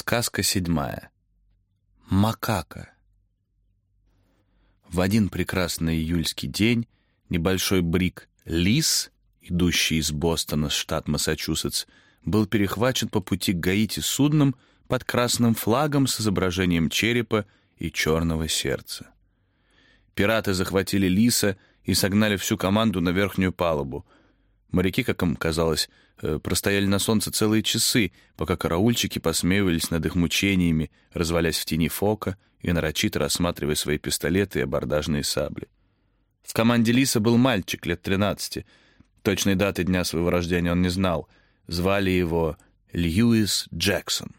Сказка седьмая. Макака. В один прекрасный июльский день небольшой брик «Лис», идущий из Бостона, штат Массачусетс, был перехвачен по пути к Гаити судном под красным флагом с изображением черепа и черного сердца. Пираты захватили Лиса и согнали всю команду на верхнюю палубу. Моряки, как им казалось, э, простояли на солнце целые часы, пока караульщики посмеивались над их мучениями, развалясь в тени фока и нарочито рассматривая свои пистолеты и абордажные сабли. В команде Лиса был мальчик лет тринадцати. Точной даты дня своего рождения он не знал. Звали его Льюис Джексон.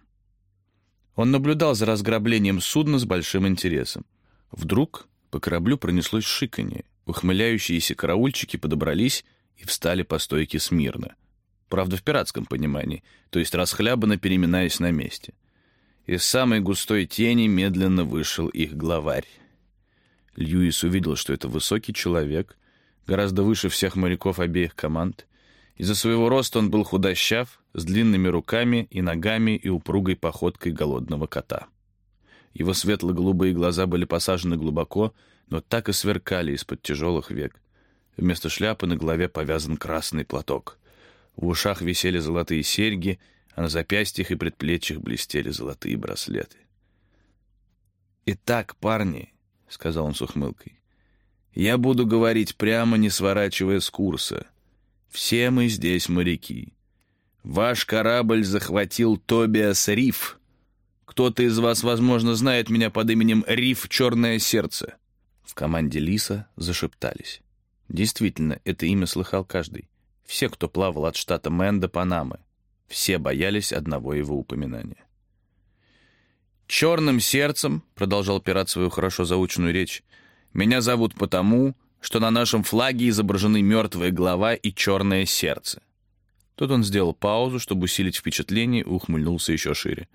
Он наблюдал за разграблением судна с большим интересом. Вдруг по кораблю пронеслось шиканье. Ухмыляющиеся караульчики подобрались и встали по стойке смирно. Правда, в пиратском понимании, то есть расхлябанно переминаясь на месте. Из самой густой тени медленно вышел их главарь. Льюис увидел, что это высокий человек, гораздо выше всех моряков обеих команд. Из-за своего роста он был худощав, с длинными руками и ногами и упругой походкой голодного кота. Его светло-голубые глаза были посажены глубоко, но так и сверкали из-под тяжелых век. Вместо шляпы на голове повязан красный платок. В ушах висели золотые серьги, а на запястьях и предплечьях блестели золотые браслеты. «Итак, парни», — сказал он с ухмылкой, — «я буду говорить прямо, не сворачивая с курса. Все мы здесь моряки. Ваш корабль захватил Тобиас Риф. Кто-то из вас, возможно, знает меня под именем Риф Черное Сердце». В команде Лиса зашептались. Действительно, это имя слыхал каждый. Все, кто плавал от штата Мэн до Панамы. Все боялись одного его упоминания. «Черным сердцем», — продолжал пират свою хорошо заученную речь, «меня зовут потому, что на нашем флаге изображены мертвая голова и черное сердце». Тут он сделал паузу, чтобы усилить впечатление, и ухмыльнулся еще шире.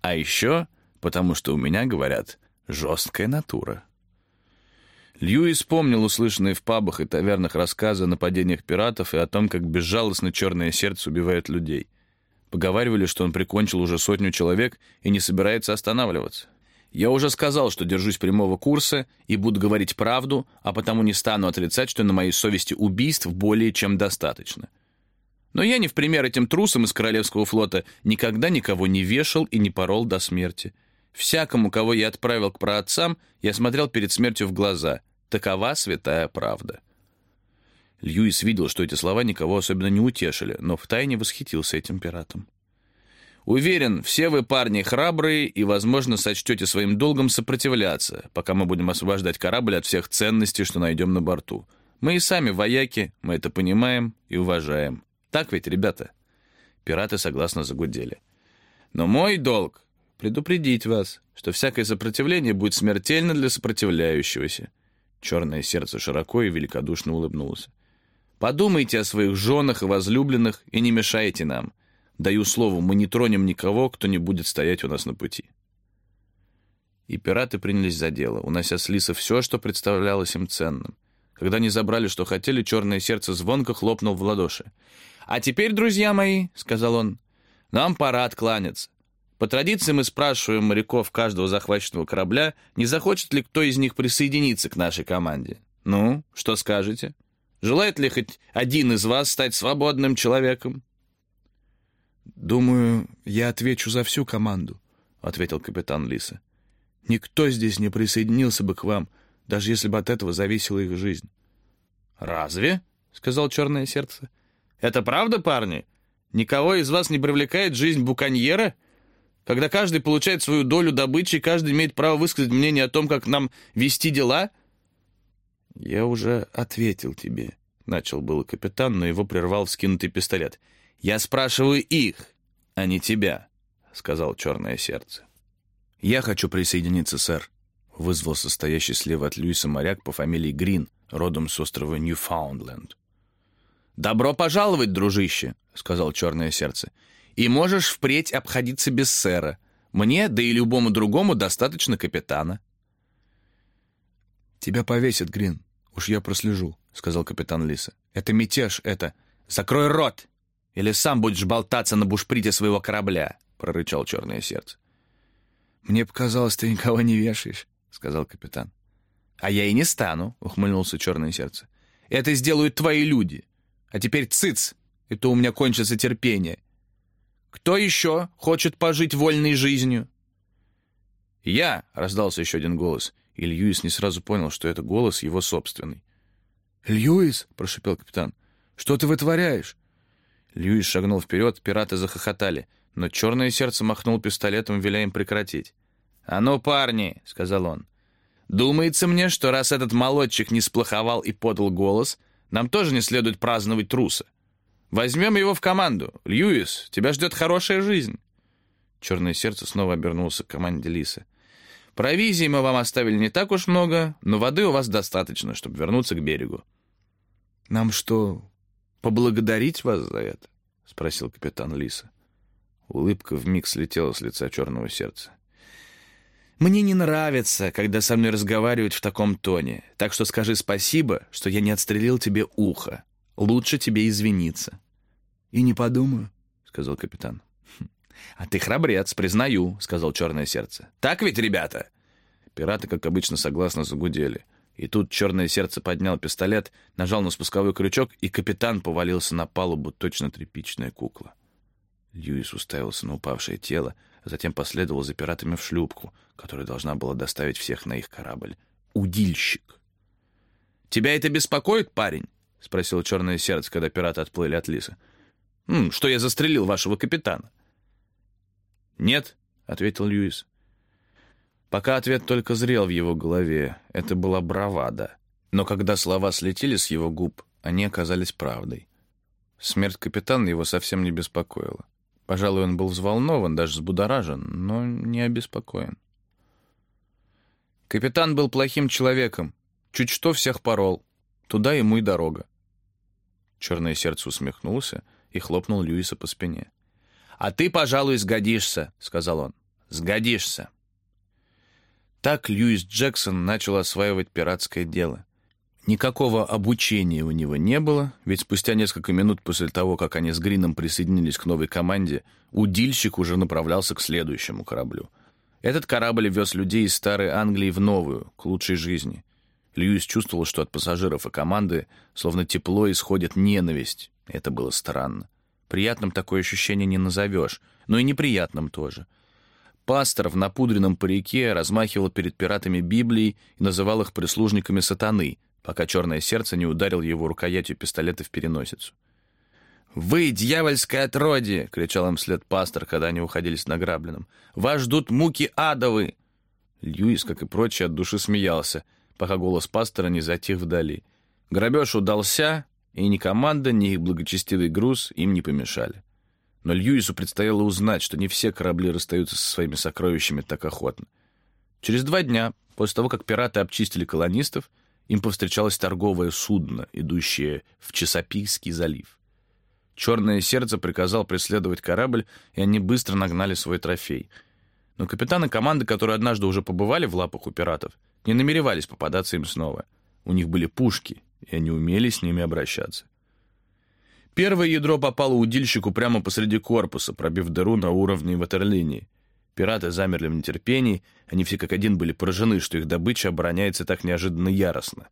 «А еще, потому что у меня, говорят, жесткая натура». Льюис помнил услышанные в пабах и тавернах рассказы о нападениях пиратов и о том, как безжалостно черное сердце убивает людей. Поговаривали, что он прикончил уже сотню человек и не собирается останавливаться. Я уже сказал, что держусь прямого курса и буду говорить правду, а потому не стану отрицать, что на моей совести убийств более чем достаточно. Но я не в пример этим трусам из Королевского флота никогда никого не вешал и не порол до смерти. Всякому, кого я отправил к праотцам, я смотрел перед смертью в глаза. Такова святая правда. Льюис видел, что эти слова никого особенно не утешили, но втайне восхитился этим пиратом. «Уверен, все вы, парни, храбрые и, возможно, сочтете своим долгом сопротивляться, пока мы будем освобождать корабль от всех ценностей, что найдем на борту. Мы и сами вояки, мы это понимаем и уважаем. Так ведь, ребята?» Пираты согласно загудели. «Но мой долг предупредить вас, что всякое сопротивление будет смертельно для сопротивляющегося». Черное сердце широко и великодушно улыбнулось. «Подумайте о своих женах и возлюбленных и не мешайте нам. Даю слово, мы не тронем никого, кто не будет стоять у нас на пути». И пираты принялись за дело, унося с лиса все, что представлялось им ценным. Когда они забрали, что хотели, черное сердце звонко хлопнул в ладоши. «А теперь, друзья мои», — сказал он, — «нам пора откланяться. По традиции мы спрашиваем моряков каждого захваченного корабля, не захочет ли кто из них присоединиться к нашей команде. Ну, что скажете? Желает ли хоть один из вас стать свободным человеком? «Думаю, я отвечу за всю команду», — ответил капитан Лиса. «Никто здесь не присоединился бы к вам, даже если бы от этого зависела их жизнь». «Разве?» — сказал черное сердце. «Это правда, парни? Никого из вас не привлекает жизнь буконьера?» Когда каждый получает свою долю добычи, каждый имеет право высказать мнение о том, как нам вести дела?» «Я уже ответил тебе», — начал был капитан, но его прервал вскинутый пистолет. «Я спрашиваю их, а не тебя», — сказал черное сердце. «Я хочу присоединиться, сэр», — вызвал состоящий слева от Льюиса моряк по фамилии Грин, родом с острова Ньюфаундленд. «Добро пожаловать, дружище», — сказал черное сердце. И можешь впредь обходиться без сэра. Мне, да и любому другому, достаточно капитана». «Тебя повесят, Грин. Уж я прослежу», — сказал капитан Лиса. «Это мятеж, это...» «Закрой рот! Или сам будешь болтаться на бушприте своего корабля», — прорычал черное сердце. «Мне показалось, ты никого не вешаешь», — сказал капитан. «А я и не стану», — ухмыльнулся черное сердце. «Это сделают твои люди. А теперь цыц, и то у меня кончится терпение. Кто еще хочет пожить вольной жизнью?» «Я!» — раздался еще один голос, и Льюис не сразу понял, что это голос его собственный. «Льюис!» — прошипел капитан. «Что ты вытворяешь?» Льюис шагнул вперед, пираты захохотали, но черное сердце махнул пистолетом, веля им прекратить. «А ну, парни!» — сказал он. «Думается мне, что раз этот молодчик не сплоховал и подал голос, нам тоже не следует праздновать труса. Возьмем его в команду. Льюис, тебя ждет хорошая жизнь». Черное сердце снова обернулся к команде Лиса. «Провизии мы вам оставили не так уж много, но воды у вас достаточно, чтобы вернуться к берегу». «Нам что, поблагодарить вас за это?» — спросил капитан Лиса. Улыбка вмиг слетела с лица черного сердца. «Мне не нравится, когда со мной разговаривают в таком тоне, так что скажи спасибо, что я не отстрелил тебе ухо. Лучше тебе извиниться». «И не подумаю», — сказал капитан. «Хм, «А ты храбрец, признаю», — сказал черное сердце. «Так ведь, ребята?» Пираты, как обычно, согласно загудели — и тут черное сердце поднял пистолет, нажал на спусковой крючок, и капитан повалился на палубу, точно тряпичная кукла. Льюис уставился на упавшее тело, а затем последовал за пиратами в шлюпку, которая должна была доставить всех на их корабль. Удильщик. «Тебя это беспокоит, парень?» — спросил черное сердце, когда пираты отплыли от лиса. «М, «Что я застрелил вашего капитана?» «Нет», — ответил Льюис. Пока ответ только зрел в его голове, это была бравада. Но когда слова слетели с его губ, они оказались правдой. Смерть капитана его совсем не беспокоила. Пожалуй, он был взволнован, даже взбудоражен, но не обеспокоен. Капитан был плохим человеком. Чуть что всех порол. Туда ему и дорога. Черное сердце усмехнулся и хлопнул Льюиса по спине. «А ты, пожалуй, сгодишься», — сказал он. «Сгодишься». Так Льюис Джексон начал осваивать пиратское дело. Никакого обучения у него не было, ведь спустя несколько минут после того, как они с Грином присоединились к новой команде, удильщик уже направлялся к следующему кораблю. Этот корабль вез людей из Старой Англии в новую, к лучшей жизни. Льюис чувствовал, что от пассажиров и команды словно тепло исходит ненависть. Это было странно. Приятным такое ощущение не назовешь, но и неприятным тоже. Пастор в напудренном парике размахивал перед пиратами Библией и называл их прислужниками сатаны, пока черное сердце не ударил его рукоятью пистолета в переносицу. «Вы, дьявольское отродье!» — кричал им вслед пастор, когда они уходили с награбленным. «Вас ждут муки адовы!» Льюис, как и прочие, от души смеялся, пока голос пастора не затих вдали. Грабеж удался, и ни команда, ни их благочестивый груз им не помешали. Но Льюису предстояло узнать, что не все корабли расстаются со своими сокровищами так охотно. Через два дня, после того, как пираты обчистили колонистов, им повстречалось торговое судно, идущее в Чесопийский залив. Черное сердце приказал преследовать корабль, и они быстро нагнали свой трофей. Но капитаны команды, которые однажды уже побывали в лапах у пиратов, не намеревались попадаться им снова. У них были пушки, и они умели с ними обращаться. Первое ядро попало удильщику прямо посреди корпуса, пробив дыру на уровне ватерлинии. Пираты замерли в нетерпении, они все как один были поражены, что их добыча обороняется так неожиданно яростно.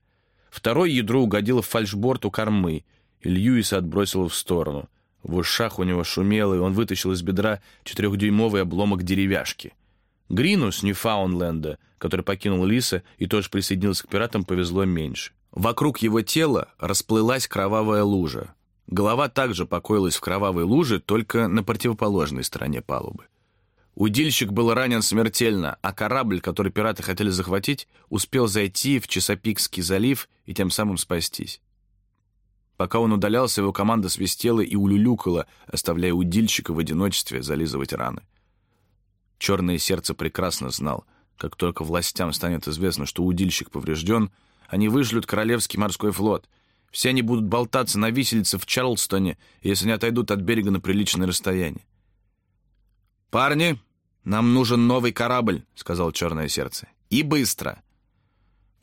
Второе ядро угодило в фальшборд у кормы, и Льюиса отбросило в сторону. В ушах у него шумело, и он вытащил из бедра четырехдюймовый обломок деревяшки. Грину с Ньюфаундленда, который покинул Лиса и тоже присоединился к пиратам, повезло меньше. Вокруг его тела расплылась кровавая лужа. Голова также покоилась в кровавой луже, только на противоположной стороне палубы. Удильщик был ранен смертельно, а корабль, который пираты хотели захватить, успел зайти в Чесопикский залив и тем самым спастись. Пока он удалялся, его команда свистела и улюлюкала, оставляя удильщика в одиночестве зализывать раны. Черное сердце прекрасно знал, как только властям станет известно, что удильщик поврежден, они вышлют Королевский морской флот — все они будут болтаться на виселице в Чарлстоне, если не отойдут от берега на приличное расстояние. «Парни, нам нужен новый корабль», — сказал Черное Сердце. «И быстро!»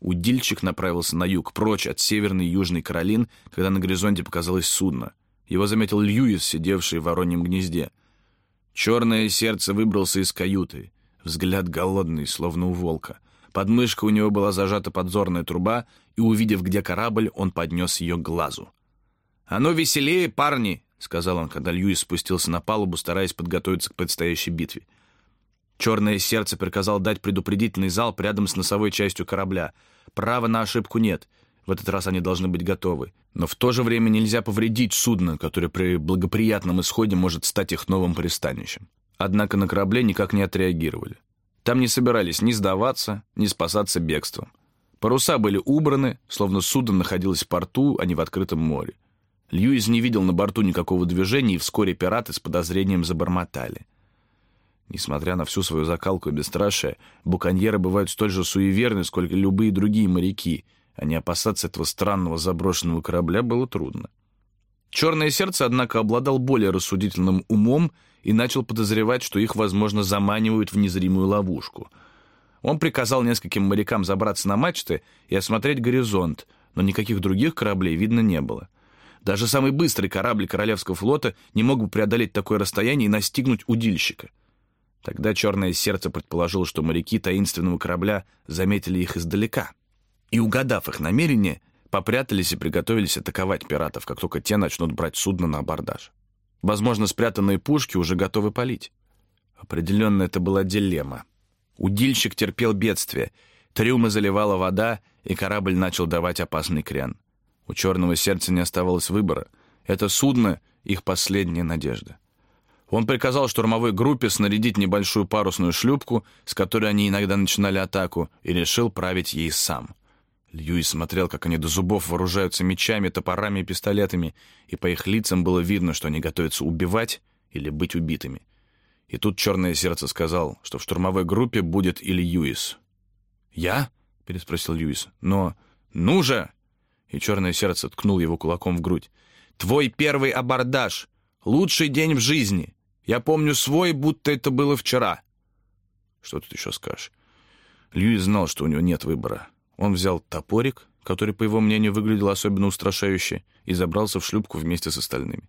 Удильчик направился на юг, прочь от северной и южной Каролин, когда на горизонте показалось судно. Его заметил Льюис, сидевший в вороньем гнезде. Черное сердце выбрался из каюты. Взгляд голодный, словно у волка. Под мышкой у него была зажата подзорная труба, и, увидев, где корабль, он поднес ее к глазу. «А ну веселее, парни!» — сказал он, когда Льюис спустился на палубу, стараясь подготовиться к предстоящей битве. Черное сердце приказал дать предупредительный залп рядом с носовой частью корабля. Права на ошибку нет. В этот раз они должны быть готовы. Но в то же время нельзя повредить судно, которое при благоприятном исходе может стать их новым пристанищем. Однако на корабле никак не отреагировали. Там не собирались ни сдаваться, ни спасаться бегством. Паруса были убраны, словно судно находилось в порту, а не в открытом море. Льюис не видел на борту никакого движения, и вскоре пираты с подозрением забормотали. Несмотря на всю свою закалку и бесстрашие, буконьеры бывают столь же суеверны, сколько любые другие моряки, а не опасаться этого странного заброшенного корабля было трудно. Черное сердце, однако, обладал более рассудительным умом и начал подозревать, что их, возможно, заманивают в незримую ловушку. Он приказал нескольким морякам забраться на мачты и осмотреть горизонт, но никаких других кораблей видно не было. Даже самый быстрый корабль Королевского флота не мог бы преодолеть такое расстояние и настигнуть удильщика — Тогда черное сердце предположило, что моряки таинственного корабля заметили их издалека. И, угадав их намерение, попрятались и приготовились атаковать пиратов, как только те начнут брать судно на абордаж. Возможно, спрятанные пушки уже готовы палить. Определенно, это была дилемма. Удильщик терпел бедствие. Трюмы заливала вода, и корабль начал давать опасный крен. У черного сердца не оставалось выбора. Это судно — их последняя надежда. Он приказал штурмовой группе снарядить небольшую парусную шлюпку, с которой они иногда начинали атаку, и решил править ей сам. Льюис смотрел, как они до зубов вооружаются мечами, топорами и пистолетами, и по их лицам было видно, что они готовятся убивать или быть убитыми. И тут черное сердце сказал, что в штурмовой группе будет и Льюис. «Я?» — переспросил Льюис. «Но... Ну же!» И черное сердце ткнул его кулаком в грудь. «Твой первый абордаж! Лучший день в жизни! Я помню свой, будто это было вчера. Что тут еще скажешь? Льюис знал, что у него нет выбора. Он взял топорик, который, по его мнению, выглядел особенно устрашающе, и забрался в шлюпку вместе с остальными.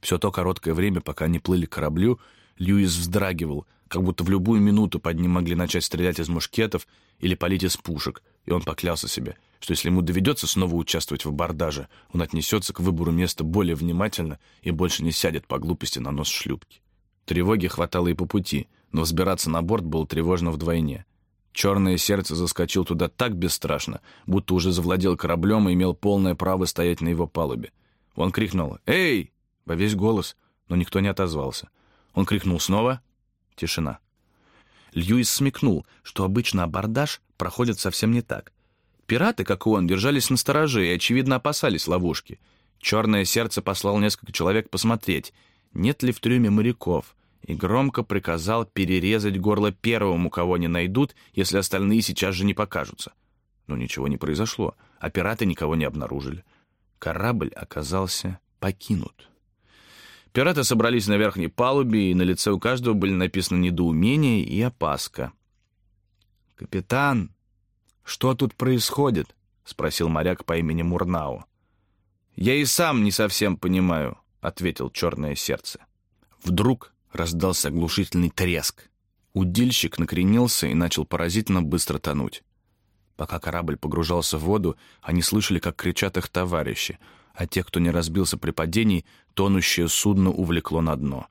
Все то короткое время, пока они плыли к кораблю, Льюис вздрагивал, как будто в любую минуту под ним могли начать стрелять из мушкетов или палить из пушек, и он поклялся себе, что если ему доведется снова участвовать в абордаже, он отнесется к выбору места более внимательно и больше не сядет по глупости на нос шлюпки. Тревоги хватало и по пути, но взбираться на борт было тревожно вдвойне. Черное сердце заскочил туда так бесстрашно, будто уже завладел кораблем и имел полное право стоять на его палубе. Он крикнул «Эй!» во весь голос, но никто не отозвался. Он крикнул снова — тишина. Льюис смекнул, что обычно абордаж проходит совсем не так. Пираты, как и он, держались на стороже и, очевидно, опасались ловушки. Черное сердце послал несколько человек посмотреть, нет ли в трюме моряков, и громко приказал перерезать горло первому, кого не найдут, если остальные сейчас же не покажутся. Но ничего не произошло, а пираты никого не обнаружили. Корабль оказался покинут. Пираты собрались на верхней палубе, и на лице у каждого были написаны недоумение и опаска. «Капитан, что тут происходит?» — спросил моряк по имени Мурнау. «Я и сам не совсем понимаю», — ответил черное сердце. Вдруг раздался оглушительный треск. Удильщик накренился и начал поразительно быстро тонуть. Пока корабль погружался в воду, они слышали, как кричат их товарищи — а тех, кто не разбился при падении, тонущее судно увлекло на дно.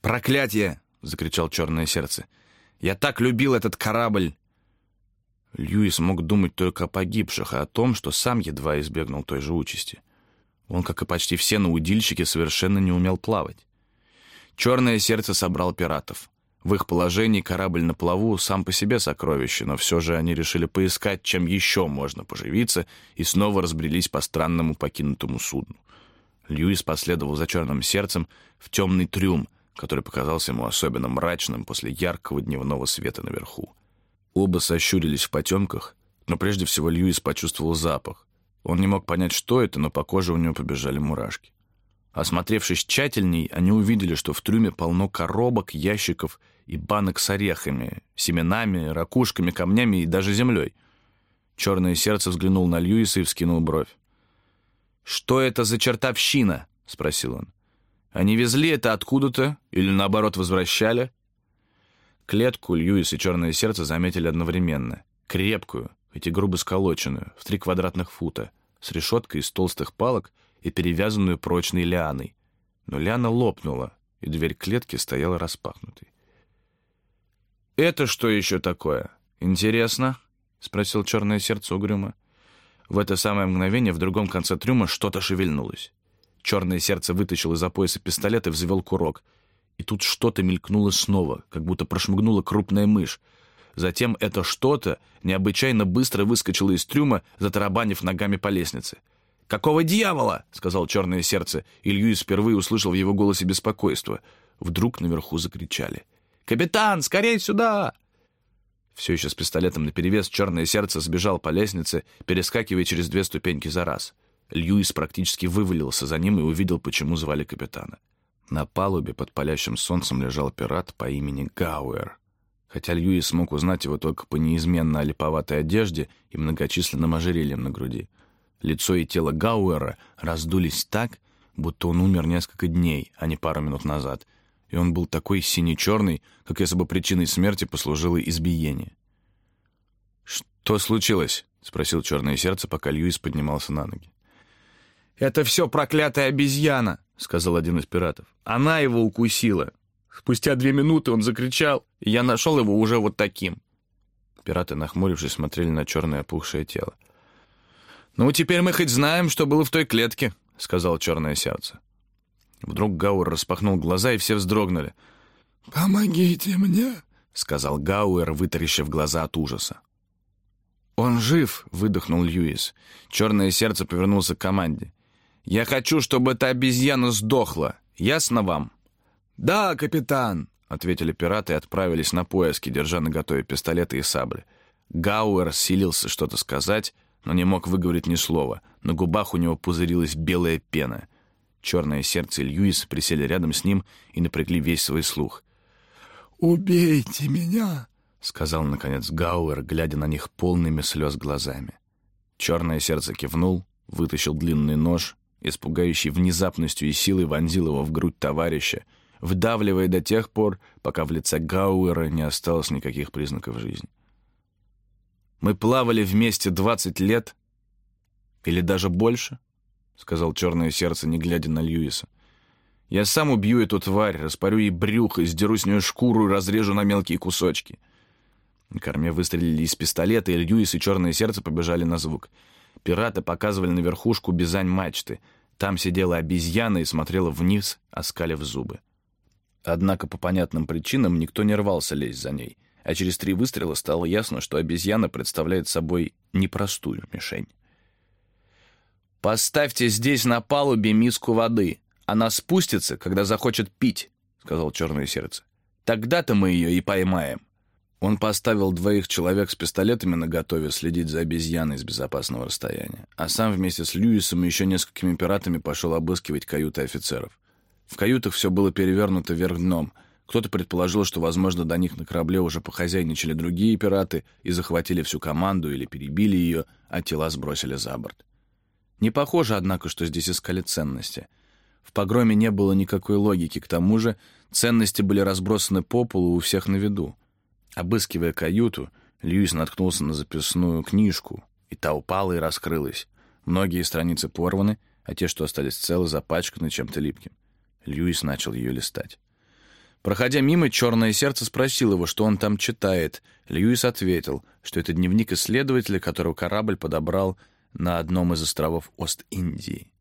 «Проклятие!» — закричал черное сердце. «Я так любил этот корабль!» Льюис мог думать только о погибших, а о том, что сам едва избегнул той же участи. Он, как и почти все наудильщики, совершенно не умел плавать. Черное сердце собрал пиратов. В их положении корабль на плаву сам по себе сокровище, но все же они решили поискать, чем еще можно поживиться, и снова разбрелись по странному покинутому судну. Льюис последовал за черным сердцем в темный трюм, который показался ему особенно мрачным после яркого дневного света наверху. Оба сощурились в потемках, но прежде всего Льюис почувствовал запах. Он не мог понять, что это, но по коже у него побежали мурашки. Осмотревшись тщательней, они увидели, что в трюме полно коробок, ящиков и банок с орехами, семенами, ракушками, камнями и даже землей. Черное сердце взглянул на Льюиса и вскинул бровь. «Что это за чертовщина?» — спросил он. «Они везли это откуда-то или, наоборот, возвращали?» Клетку Льюис и Черное Сердце заметили одновременно. Крепкую, хоть и грубо сколоченную, в три квадратных фута, с решеткой из толстых палок и перевязанную прочной лианой. Но лиана лопнула, и дверь клетки стояла распахнутой. «Это что еще такое? Интересно?» — спросил Черное Сердце угрюмо. В это самое мгновение в другом конце трюма что-то шевельнулось. Черное Сердце вытащил из-за пояса пистолет и взвел курок. И тут что-то мелькнуло снова, как будто прошмыгнула крупная мышь. Затем это что-то необычайно быстро выскочило из трюма, затарабанив ногами по лестнице. «Какого дьявола?» — сказал черное сердце, и Льюис впервые услышал в его голосе беспокойство. Вдруг наверху закричали. «Капитан, скорей сюда!» Все еще с пистолетом наперевес черное сердце сбежал по лестнице, перескакивая через две ступеньки за раз. Льюис практически вывалился за ним и увидел, почему звали капитана. На палубе под палящим солнцем лежал пират по имени Гауэр. Хотя Льюис смог узнать его только по неизменно олиповатой одежде и многочисленным ожерельям на груди. Лицо и тело Гауэра раздулись так, будто он умер несколько дней, а не пару минут назад, и он был такой сине-черный, как если бы причиной смерти послужило избиение. «Что случилось?» — спросил черное сердце, пока Льюис поднимался на ноги. «Это все проклятая обезьяна!» — сказал один из пиратов. «Она его укусила. Спустя две минуты он закричал, и я нашел его уже вот таким». Пираты, нахмурившись, смотрели на черное опухшее тело. «Ну, теперь мы хоть знаем, что было в той клетке», — сказал черное сердце. Вдруг Гауэр распахнул глаза, и все вздрогнули. «Помогите мне», — сказал Гауэр, вытаращив глаза от ужаса. «Он жив!» — выдохнул Льюис. Черное сердце повернулся к команде. «Я хочу, чтобы эта обезьяна сдохла. Ясно вам?» «Да, капитан!» — ответили пираты и отправились на поиски, держа наготове пистолеты и сабли. Гауэр силился что-то сказать, но не мог выговорить ни слова. На губах у него пузырилась белая пена. Черное сердце Льюис присели рядом с ним и напрягли весь свой слух. «Убейте меня!» — сказал, наконец, Гауэр, глядя на них полными слез глазами. Черное сердце кивнул, вытащил длинный нож, испугающий внезапностью и силой вонзил его в грудь товарища, вдавливая до тех пор, пока в лице Гауэра не осталось никаких признаков жизни. Мы плавали вместе двадцать лет или даже больше, — сказал черное сердце, не глядя на Льюиса. Я сам убью эту тварь, распорю ей брюхо, сдеру с нее шкуру и разрежу на мелкие кусочки. На корме выстрелили из пистолета, и Льюис и черное сердце побежали на звук. Пираты показывали на верхушку бизань мачты. Там сидела обезьяна и смотрела вниз, оскалив зубы. Однако по понятным причинам никто не рвался лезть за ней — а через три выстрела стало ясно, что обезьяна представляет собой непростую мишень. «Поставьте здесь на палубе миску воды. Она спустится, когда захочет пить», — сказал черное сердце. «Тогда-то мы ее и поймаем». Он поставил двоих человек с пистолетами наготове следить за обезьяной с безопасного расстояния, а сам вместе с Льюисом и еще несколькими пиратами пошел обыскивать каюты офицеров. В каютах все было перевернуто вверх дном — кто-то предположил, что, возможно, до них на корабле уже похозяйничали другие пираты и захватили всю команду или перебили ее, а тела сбросили за борт. Не похоже, однако, что здесь искали ценности. В погроме не было никакой логики, к тому же ценности были разбросаны по полу у всех на виду. Обыскивая каюту, Льюис наткнулся на записную книжку, и та упала и раскрылась. Многие страницы порваны, а те, что остались целы, запачканы чем-то липким. Льюис начал ее листать. Проходя мимо, черное сердце спросил его, что он там читает. Льюис ответил, что это дневник исследователя, которого корабль подобрал на одном из островов Ост-Индии.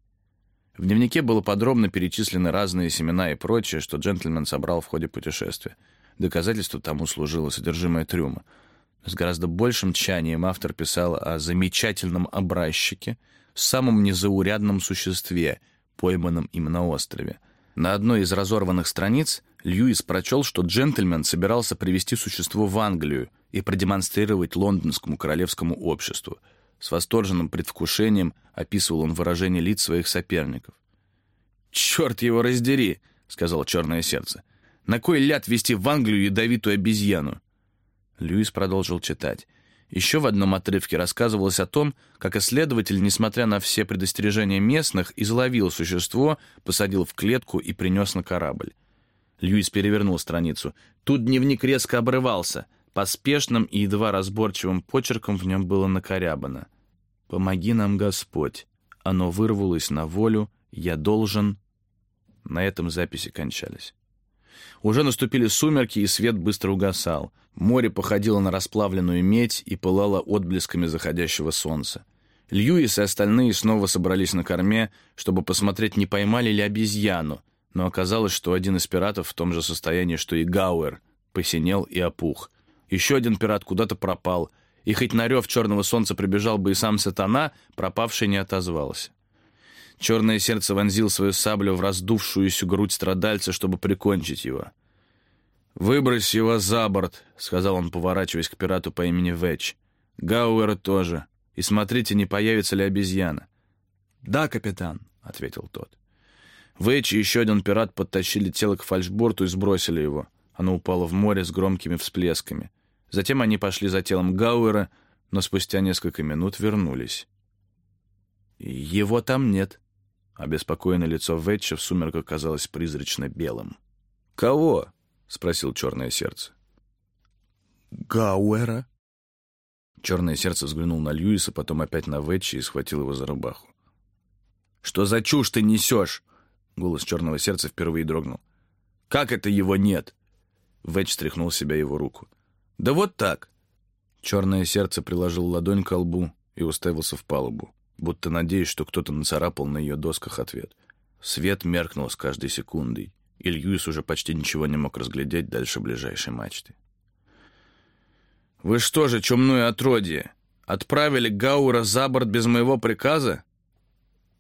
В дневнике было подробно перечислены разные семена и прочее, что джентльмен собрал в ходе путешествия. Доказательство тому служило содержимое трюма. С гораздо большим тщанием автор писал о замечательном образчике, самом незаурядном существе, пойманном им на острове. На одной из разорванных страниц Льюис прочел, что джентльмен собирался привести существо в Англию и продемонстрировать лондонскому королевскому обществу. С восторженным предвкушением описывал он выражение лиц своих соперников. «Черт его раздери!» — сказал черное сердце. «На кой ляд вести в Англию ядовитую обезьяну?» Льюис продолжил читать. Еще в одном отрывке рассказывалось о том, как исследователь, несмотря на все предостережения местных, изловил существо, посадил в клетку и принес на корабль. Льюис перевернул страницу. Тут дневник резко обрывался. Поспешным и едва разборчивым почерком в нем было накорябано. «Помоги нам, Господь». Оно вырвалось на волю. «Я должен...» На этом записи кончались. Уже наступили сумерки, и свет быстро угасал. Море походило на расплавленную медь и пылало отблесками заходящего солнца. Льюис и остальные снова собрались на корме, чтобы посмотреть, не поймали ли обезьяну, но оказалось, что один из пиратов в том же состоянии, что и Гауэр, посинел и опух. Еще один пират куда-то пропал, и хоть на рев черного солнца прибежал бы и сам сатана, пропавший не отозвался. Черное сердце вонзил свою саблю в раздувшуюся грудь страдальца, чтобы прикончить его. «Выбрось его за борт», — сказал он, поворачиваясь к пирату по имени Вэтч. «Гауэра тоже. И смотрите, не появится ли обезьяна». «Да, капитан», — ответил тот. Вэтч и еще один пират подтащили тело к фальшборту и сбросили его. Оно упало в море с громкими всплесками. Затем они пошли за телом Гауэра, но спустя несколько минут вернулись. «Его там нет», Обеспокоенное лицо Ветча в сумерках казалось призрачно белым. «Кого?» — спросил черное сердце. «Гауэра». Черное сердце взглянул на Льюиса, потом опять на Ветча и схватил его за рубаху. «Что за чушь ты несешь?» Голос черного сердца впервые дрогнул. «Как это его нет?» Ветч стряхнул себя его руку. «Да вот так!» Черное сердце приложил ладонь к лбу и уставился в палубу будто надеясь, что кто-то нацарапал на ее досках ответ. Свет меркнул с каждой секундой, и Льюис уже почти ничего не мог разглядеть дальше ближайшей мачты. «Вы что же, чумное отродье, отправили Гаура за борт без моего приказа?»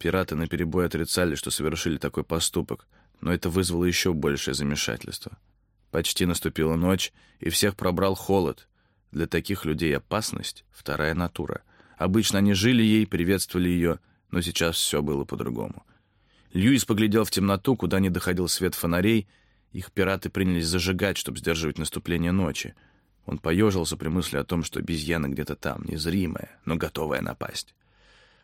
Пираты наперебой отрицали, что совершили такой поступок, но это вызвало еще большее замешательство. Почти наступила ночь, и всех пробрал холод. Для таких людей опасность — вторая натура — Обычно они жили ей, приветствовали ее, но сейчас все было по-другому. Льюис поглядел в темноту, куда не доходил свет фонарей. Их пираты принялись зажигать, чтобы сдерживать наступление ночи. Он поежился при мысли о том, что обезьяна где-то там, незримая, но готовая напасть.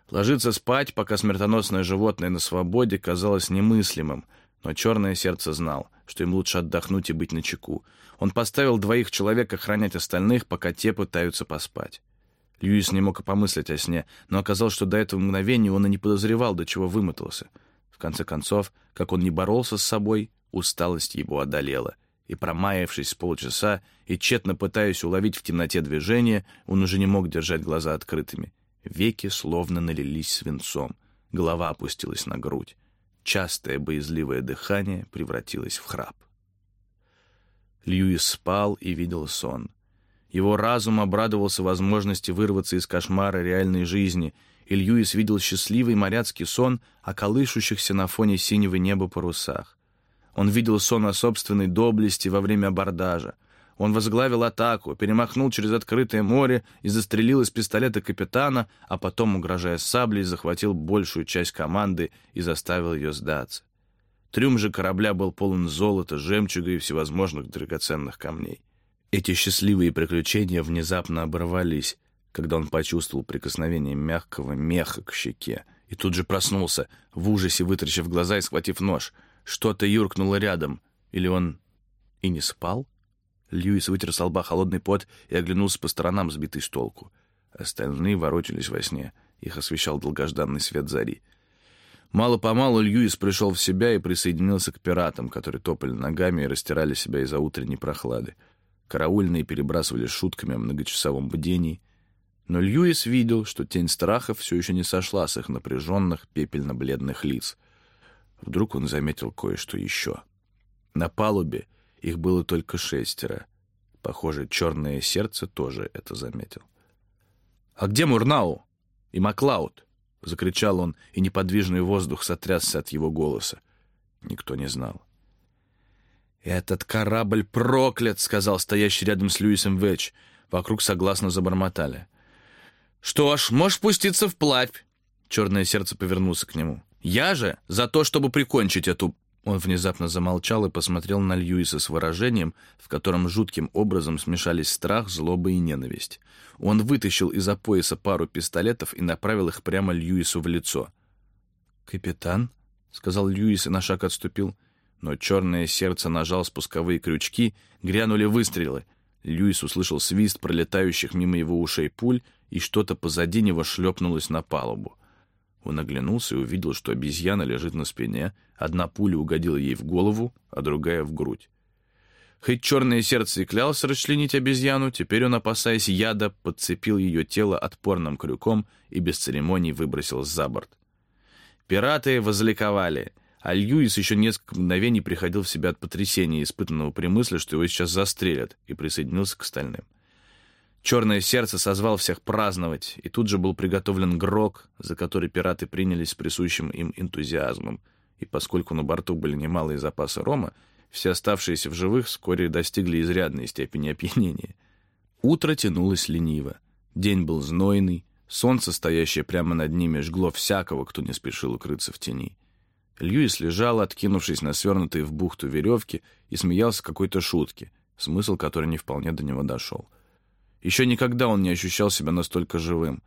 Ложиться спать, пока смертоносное животное на свободе, казалось немыслимым, но черное сердце знал, что им лучше отдохнуть и быть начеку. Он поставил двоих человек охранять остальных, пока те пытаются поспать. Льюис не мог и помыслить о сне, но оказалось, что до этого мгновения он и не подозревал, до чего вымотался. В конце концов, как он не боролся с собой, усталость его одолела. И промаявшись с полчаса и тщетно пытаясь уловить в темноте движение, он уже не мог держать глаза открытыми. Веки словно налились свинцом. Голова опустилась на грудь. Частое боязливое дыхание превратилось в храп. Льюис спал и видел сон. Его разум обрадовался возможности вырваться из кошмара реальной жизни, и Льюис видел счастливый моряцкий сон о колышущихся на фоне синего неба парусах. Он видел сон о собственной доблести во время абордажа. Он возглавил атаку, перемахнул через открытое море и застрелил из пистолета капитана, а потом, угрожая саблей, захватил большую часть команды и заставил ее сдаться. Трюм же корабля был полон золота, жемчуга и всевозможных драгоценных камней. Эти счастливые приключения внезапно оборвались, когда он почувствовал прикосновение мягкого меха к щеке, и тут же проснулся, в ужасе вытаращив глаза и схватив нож. Что-то юркнуло рядом. Или он и не спал? Льюис вытер с лба холодный пот и оглянулся по сторонам, сбитый с толку. Остальные ворочались во сне. Их освещал долгожданный свет зари. Мало-помалу Льюис пришел в себя и присоединился к пиратам, которые топали ногами и растирали себя из-за утренней прохлады. Караульные перебрасывали шутками о многочасовом бдении. Но Льюис видел, что тень страха все еще не сошла с их напряженных, пепельно-бледных лиц. Вдруг он заметил кое-что еще. На палубе их было только шестеро. Похоже, черное сердце тоже это заметил. «А где Мурнау и Маклауд?» — закричал он, и неподвижный воздух сотрясся от его голоса. Никто не знал. «Этот корабль проклят!» — сказал стоящий рядом с Льюисом Ветч. Вокруг согласно забормотали. «Что ж, можешь пуститься вплавь!» Черное сердце повернулся к нему. «Я же за то, чтобы прикончить эту...» Он внезапно замолчал и посмотрел на Льюиса с выражением, в котором жутким образом смешались страх, злоба и ненависть. Он вытащил из-за пояса пару пистолетов и направил их прямо Льюису в лицо. «Капитан?» — сказал Льюис и на шаг отступил. но черное сердце нажал спусковые крючки, грянули выстрелы. Льюис услышал свист пролетающих мимо его ушей пуль, и что-то позади него шлепнулось на палубу. Он оглянулся и увидел, что обезьяна лежит на спине, одна пуля угодила ей в голову, а другая — в грудь. Хоть черное сердце и клялся расчленить обезьяну, теперь он, опасаясь яда, подцепил ее тело отпорным крюком и без церемоний выбросил за борт. Пираты возликовали, а Льюис еще несколько мгновений приходил в себя от потрясения, испытанного при мысли, что его сейчас застрелят, и присоединился к остальным. Черное сердце созвал всех праздновать, и тут же был приготовлен грок, за который пираты принялись с присущим им энтузиазмом. И поскольку на борту были немалые запасы рома, все оставшиеся в живых вскоре достигли изрядной степени опьянения. Утро тянулось лениво. День был знойный, солнце, стоящее прямо над ними, жгло всякого, кто не спешил укрыться в тени. Льюис лежал, откинувшись на свернутые в бухту веревки, и смеялся какой-то шутке, смысл которой не вполне до него дошел. Еще никогда он не ощущал себя настолько живым.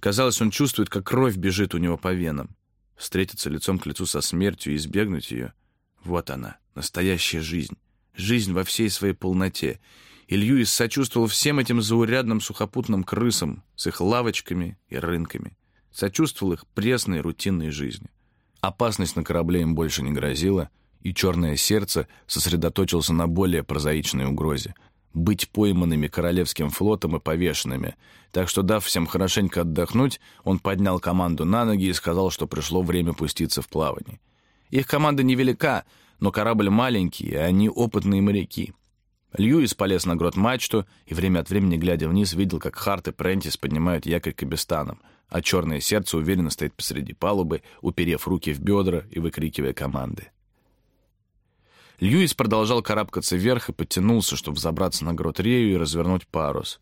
Казалось, он чувствует, как кровь бежит у него по венам. Встретиться лицом к лицу со смертью и избегнуть ее — вот она, настоящая жизнь. Жизнь во всей своей полноте. И Льюис сочувствовал всем этим заурядным сухопутным крысам с их лавочками и рынками. Сочувствовал их пресной рутинной жизни. Опасность на корабле им больше не грозила, и черное сердце сосредоточился на более прозаичной угрозе — быть пойманными королевским флотом и повешенными. Так что, дав всем хорошенько отдохнуть, он поднял команду на ноги и сказал, что пришло время пуститься в плавание. Их команда невелика, но корабль маленький, и они опытные моряки. Льюис полез на грот мачту и время от времени, глядя вниз, видел, как Харт и Прентис поднимают якорь к а черное сердце уверенно стоит посреди палубы, уперев руки в бедра и выкрикивая команды. Льюис продолжал карабкаться вверх и подтянулся, чтобы забраться на грот Рею и развернуть парус.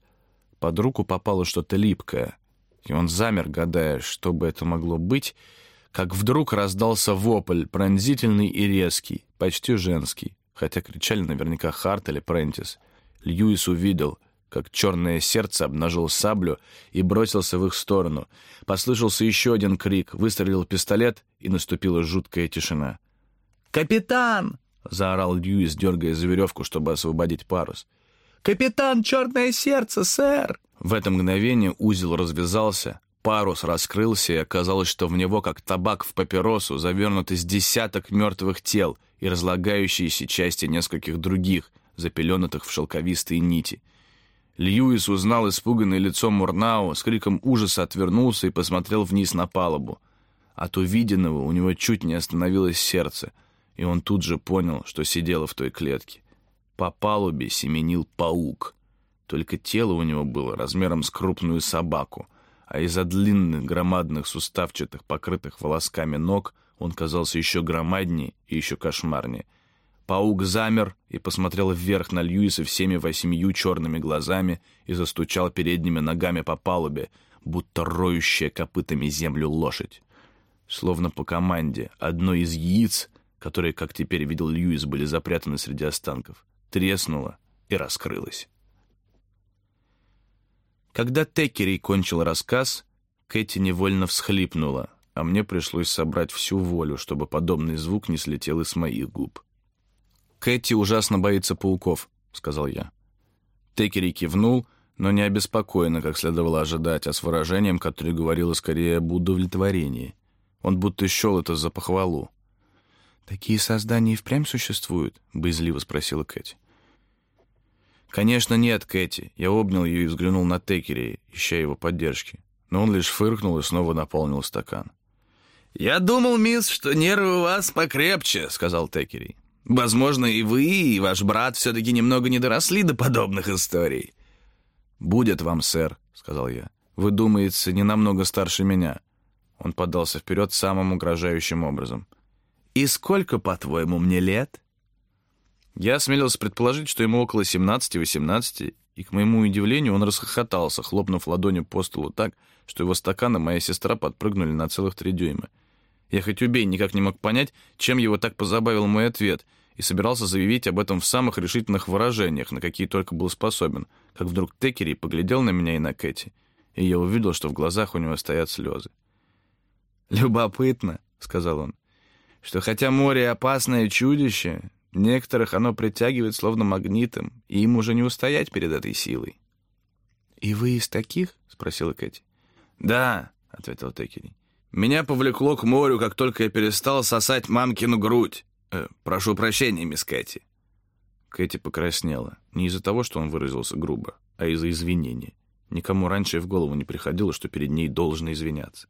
Под руку попало что-то липкое, и он замер, гадая, что бы это могло быть, как вдруг раздался вопль, пронзительный и резкий, почти женский, хотя кричали наверняка Харт или Прентис. Льюис увидел, как черное сердце обнажил саблю и бросился в их сторону. Послышался еще один крик, выстрелил пистолет, и наступила жуткая тишина. «Капитан!» — заорал Льюис, дергая за веревку, чтобы освободить парус. «Капитан, черное сердце, сэр!» В это мгновение узел развязался, парус раскрылся, и оказалось, что в него, как табак в папиросу, завернут из десяток мертвых тел и разлагающиеся части нескольких других, запеленутых в шелковистые нити. Льюис узнал испуганное лицо Мурнау, с криком ужаса отвернулся и посмотрел вниз на палубу. От увиденного у него чуть не остановилось сердце — и он тут же понял, что сидело в той клетке. По палубе семенил паук. Только тело у него было размером с крупную собаку, а из-за длинных громадных суставчатых, покрытых волосками ног, он казался еще громаднее и еще кошмарнее. Паук замер и посмотрел вверх на Льюиса всеми восемью черными глазами и застучал передними ногами по палубе, будто роющая копытами землю лошадь. Словно по команде, одно из яиц которые, как теперь видел Льюис, были запрятаны среди останков, треснула и раскрылась. Когда Теккерей кончил рассказ, Кэти невольно всхлипнула, а мне пришлось собрать всю волю, чтобы подобный звук не слетел из моих губ. «Кэти ужасно боится пауков», — сказал я. Теккерей кивнул, но не обеспокоенно, как следовало ожидать, а с выражением, которое говорило скорее об удовлетворении. Он будто счел это за похвалу. «Такие создания и впрямь существуют?» — боязливо спросила Кэти. «Конечно нет, Кэти». Я обнял ее и взглянул на Текери, ища его поддержки. Но он лишь фыркнул и снова наполнил стакан. «Я думал, мисс, что нервы у вас покрепче», — сказал Текери. «Возможно, и вы, и ваш брат все-таки немного не доросли до подобных историй». «Будет вам, сэр», — сказал я. «Вы, думаете, не намного старше меня». Он подался вперед самым угрожающим образом. «И сколько, по-твоему, мне лет?» Я осмелился предположить, что ему около 17-18, и, к моему удивлению, он расхохотался, хлопнув ладонью по столу так, что его стакан и моя сестра подпрыгнули на целых три дюйма. Я хоть убей никак не мог понять, чем его так позабавил мой ответ, и собирался заявить об этом в самых решительных выражениях, на какие только был способен, как вдруг Текери поглядел на меня и на Кэти, и я увидел, что в глазах у него стоят слезы. «Любопытно», — сказал он. Что хотя море опасное чудище, некоторых оно притягивает словно магнитом, и им уже не устоять перед этой силой. «И вы из таких?» — спросила Кэти. «Да», — ответил Текери. «Меня повлекло к морю, как только я перестал сосать мамкину грудь. Э, прошу прощения, мисс Кэти». Кэти покраснела. Не из-за того, что он выразился грубо, а из-за извинения. Никому раньше в голову не приходило, что перед ней должно извиняться.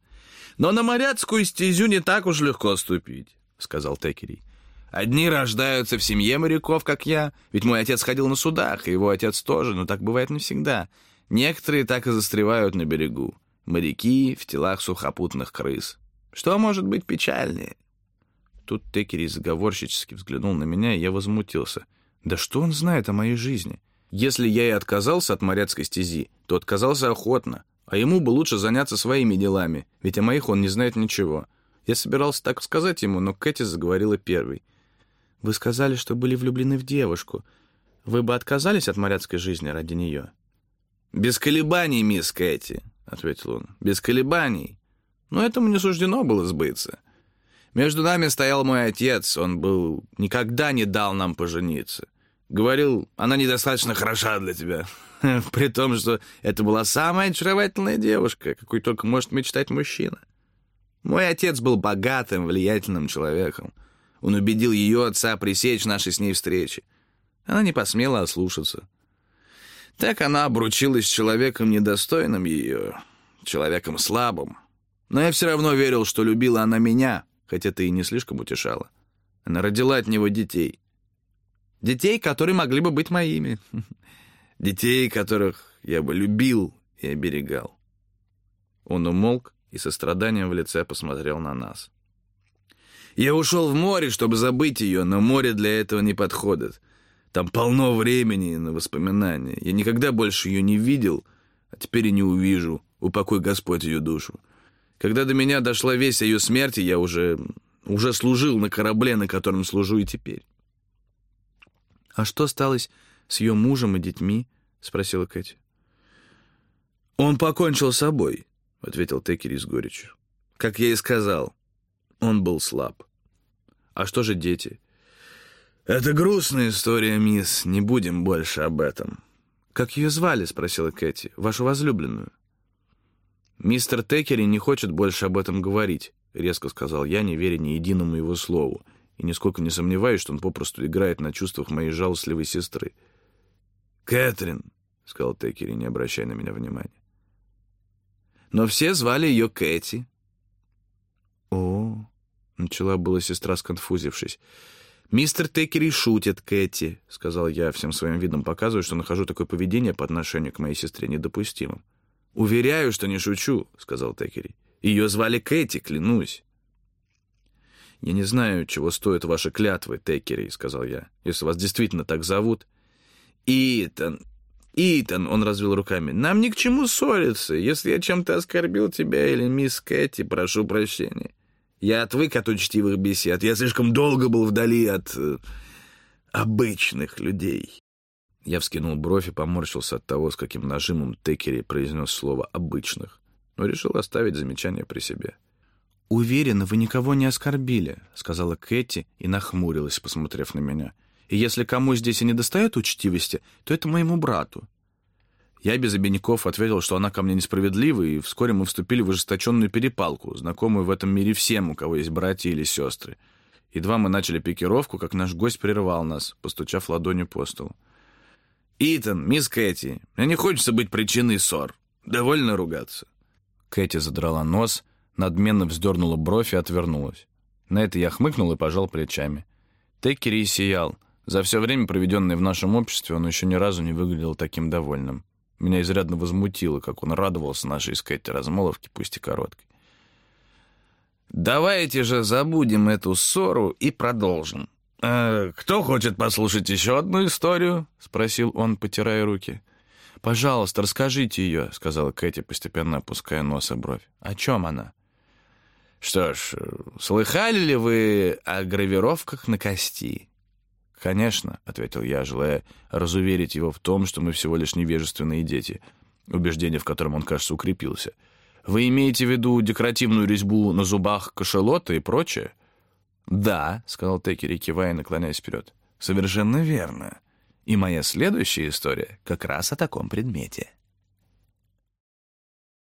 «Но на моряцкую стезю не так уж легко ступить», — сказал Текерий. «Одни рождаются в семье моряков, как я, ведь мой отец ходил на судах, и его отец тоже, но так бывает не всегда. Некоторые так и застревают на берегу. Моряки в телах сухопутных крыс. Что может быть печальнее?» Тут Текерий заговорщически взглянул на меня, и я возмутился. «Да что он знает о моей жизни?» Если я и отказался от моряцкой стези, то отказался охотно, а ему бы лучше заняться своими делами, ведь о моих он не знает ничего. Я собирался так сказать ему, но Кэти заговорила первой. «Вы сказали, что были влюблены в девушку. Вы бы отказались от моряцкой жизни ради нее?» «Без колебаний, мисс Кэти», — ответил он, — «без колебаний. Но этому не суждено было сбыться. Между нами стоял мой отец, он был... никогда не дал нам пожениться. Говорил, она недостаточно хороша для тебя. При том, что это была самая очаровательная девушка, какой только может мечтать мужчина. Мой отец был богатым, влиятельным человеком. Он убедил ее отца пресечь наши с ней встречи. Она не посмела ослушаться. Так она обручилась с человеком недостойным ее, человеком слабым. Но я все равно верил, что любила она меня, хотя ты и не слишком утешала. Она родила от него детей. Детей, которые могли бы быть моими. Детей, которых я бы любил и оберегал. Он умолк и со страданием в лице посмотрел на нас. Я ушел в море, чтобы забыть ее, но море для этого не подходит. Там полно времени на воспоминания. Я никогда больше ее не видел, а теперь и не увижу. Упокой Господь ее душу. Когда до меня дошла весть о ее смерти, я уже, уже служил на корабле, на котором служу и теперь. «А что сталось с ее мужем и детьми?» — спросила Кэти. «Он покончил с собой», — ответил Текери с горечью. «Как я и сказал, он был слаб». «А что же дети?» «Это грустная история, мисс. Не будем больше об этом». «Как ее звали?» — спросила Кэти. «Вашу возлюбленную». «Мистер Текери не хочет больше об этом говорить», — резко сказал я, не веря ни единому его слову и нисколько не сомневаюсь, что он попросту играет на чувствах моей жалостливой сестры. «Кэтрин», — сказал Текери, не обращая на меня внимания. «Но все звали ее Кэти». «О», — начала была сестра, сконфузившись. «Мистер Текери шутит, Кэти», — сказал я, всем своим видом показывая, что нахожу такое поведение по отношению к моей сестре недопустимым. «Уверяю, что не шучу», — сказал Текери. «Ее звали Кэти, клянусь». «Я не знаю, чего стоят ваши клятвы, Теккери», — сказал я, — «если вас действительно так зовут». «Итан, Итан», — он развел руками, — «нам ни к чему ссориться. Если я чем-то оскорбил тебя или мисс Кэти, прошу прощения. Я отвык от учтивых бесед. Я слишком долго был вдали от... Э, обычных людей». Я вскинул бровь и поморщился от того, с каким нажимом Текери произнес слово «обычных», но решил оставить замечание при себе. «Уверена, вы никого не оскорбили», — сказала Кэти и нахмурилась, посмотрев на меня. «И если кому здесь и не достает учтивости, то это моему брату». Я без обиняков ответил, что она ко мне несправедлива, и вскоре мы вступили в ожесточенную перепалку, знакомую в этом мире всем, у кого есть братья или сестры. Едва мы начали пикировку, как наш гость прервал нас, постучав ладонью по столу. «Итан, мисс Кэти, мне не хочется быть причиной ссор. Довольно ругаться». Кэти задрала нос — надменно вздернула бровь и отвернулась. На это я хмыкнул и пожал плечами. Теккери сиял. За все время, проведенное в нашем обществе, он еще ни разу не выглядел таким довольным. Меня изрядно возмутило, как он радовался нашей скайте размолвке, пусть и короткой. «Давайте же забудем эту ссору и продолжим. «Э, «Кто хочет послушать еще одну историю?» — спросил он, потирая руки. «Пожалуйста, расскажите ее», — сказала Кэти, постепенно опуская нос и бровь. «О чем она?» Что ж, слыхали ли вы о гравировках на кости? Конечно, ответил я, желая разуверить его в том, что мы всего лишь невежественные дети, убеждение в котором он, кажется, укрепился. Вы имеете в виду декоративную резьбу на зубах кашалота и прочее? «Да», — сказал Текери, кивая и наклоняясь вперед. «Совершенно верно. И моя следующая история как раз о таком предмете».